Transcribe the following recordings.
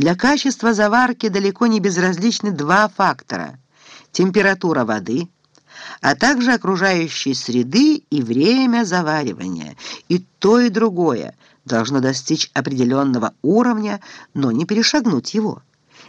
Для качества заварки далеко не безразличны два фактора – температура воды, а также окружающей среды и время заваривания. И то, и другое должно достичь определенного уровня, но не перешагнуть его.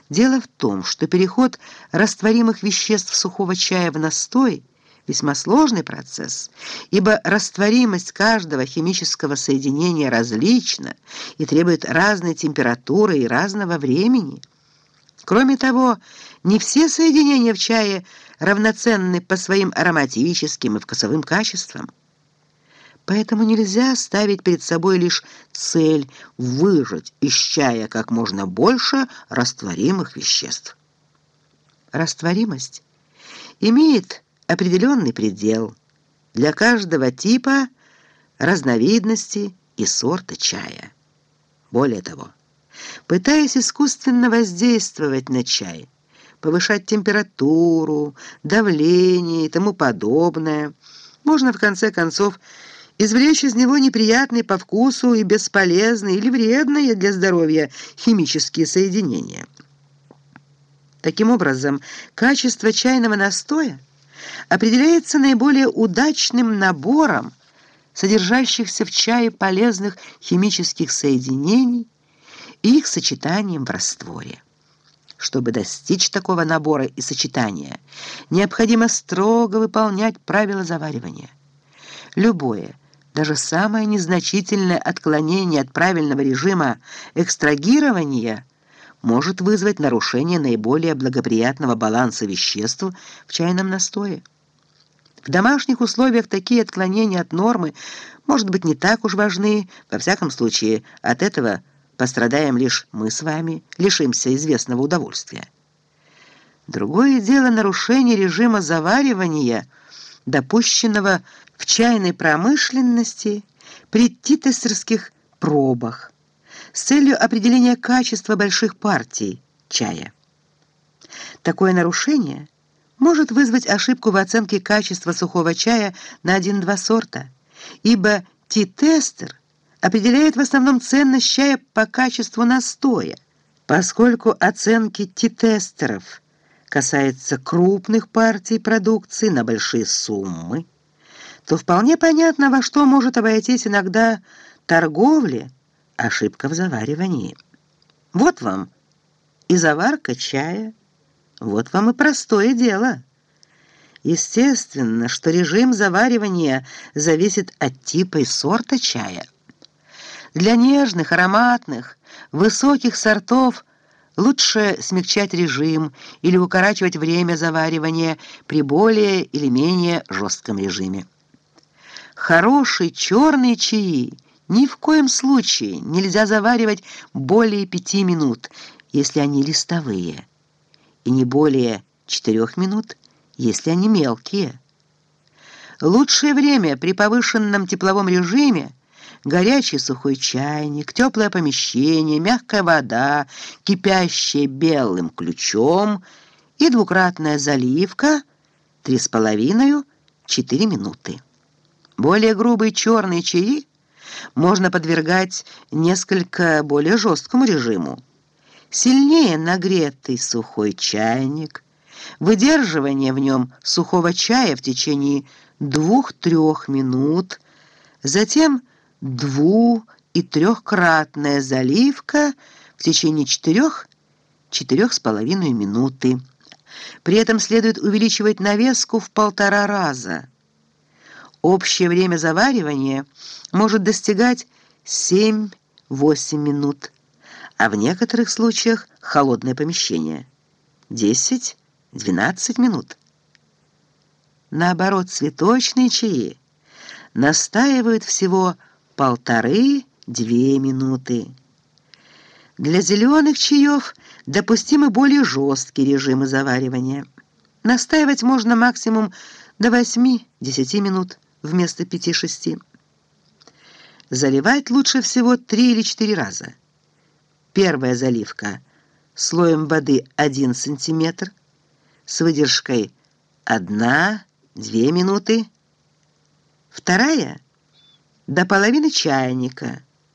Дело в том, что переход растворимых веществ сухого чая в настой – весьма сложный процесс, ибо растворимость каждого химического соединения различна и требует разной температуры и разного времени. Кроме того, не все соединения в чае равноценны по своим ароматическим и вкусовым качествам. Поэтому нельзя ставить перед собой лишь цель выжать из чая как можно больше растворимых веществ. Растворимость имеет определенный предел для каждого типа, разновидности и сорта чая. Более того, пытаясь искусственно воздействовать на чай, повышать температуру, давление и тому подобное, можно в конце концов извлечь из него неприятные по вкусу и бесполезные или вредные для здоровья химические соединения. Таким образом, качество чайного настоя определяется наиболее удачным набором содержащихся в чае полезных химических соединений и их сочетанием в растворе. Чтобы достичь такого набора и сочетания, необходимо строго выполнять правила заваривания. Любое, даже самое незначительное отклонение от правильного режима экстрагирования может вызвать нарушение наиболее благоприятного баланса веществ в чайном настое. В домашних условиях такие отклонения от нормы, может быть, не так уж важны, во всяком случае, от этого пострадаем лишь мы с вами, лишимся известного удовольствия. Другое дело нарушение режима заваривания, допущенного в чайной промышленности при титестерских пробах с целью определения качества больших партий чая. Такое нарушение может вызвать ошибку в оценке качества сухого чая на один-два сорта, ибо Ти-тестер определяет в основном ценность чая по качеству настоя, поскольку оценки Ти-тестеров касаются крупных партий продукции на большие суммы, то вполне понятно, во что может обойтись иногда торговля ошибка в заваривании. Вот вам и заварка чая, вот вам и простое дело. Естественно, что режим заваривания зависит от типа и сорта чая. Для нежных, ароматных, высоких сортов лучше смягчать режим или укорачивать время заваривания при более или менее жестком режиме. Хорошие черные чаи – ни в коем случае нельзя заваривать более пяти минут, если они листовые, и не более четырех минут, если они мелкие. Лучшее время при повышенном тепловом режиме горячий сухой чайник, теплое помещение, мягкая вода, кипящая белым ключом и двукратная заливка три с половиной четыре минуты. Более грубые черные чаи можно подвергать несколько более жесткому режиму. Сильнее нагретый сухой чайник, выдерживание в нем сухого чая в течение двух-трех минут, затем дву- и трехкратная заливка в течение четырех-четырех с половиной минуты. При этом следует увеличивать навеску в полтора раза. Общее время заваривания – может достигать 7-8 минут, а в некоторых случаях холодное помещение 10-12 минут. Наоборот, цветочные чаи настаивают всего полторы-две минуты. Для зеленых чаев допустимы более жесткие режимы заваривания. Настаивать можно максимум до 8-10 минут вместо 5-6 Заливать лучше всего три или четыре раза. Первая заливка слоем воды 1 см с выдержкой 1-2 минуты. Вторая до половины чайника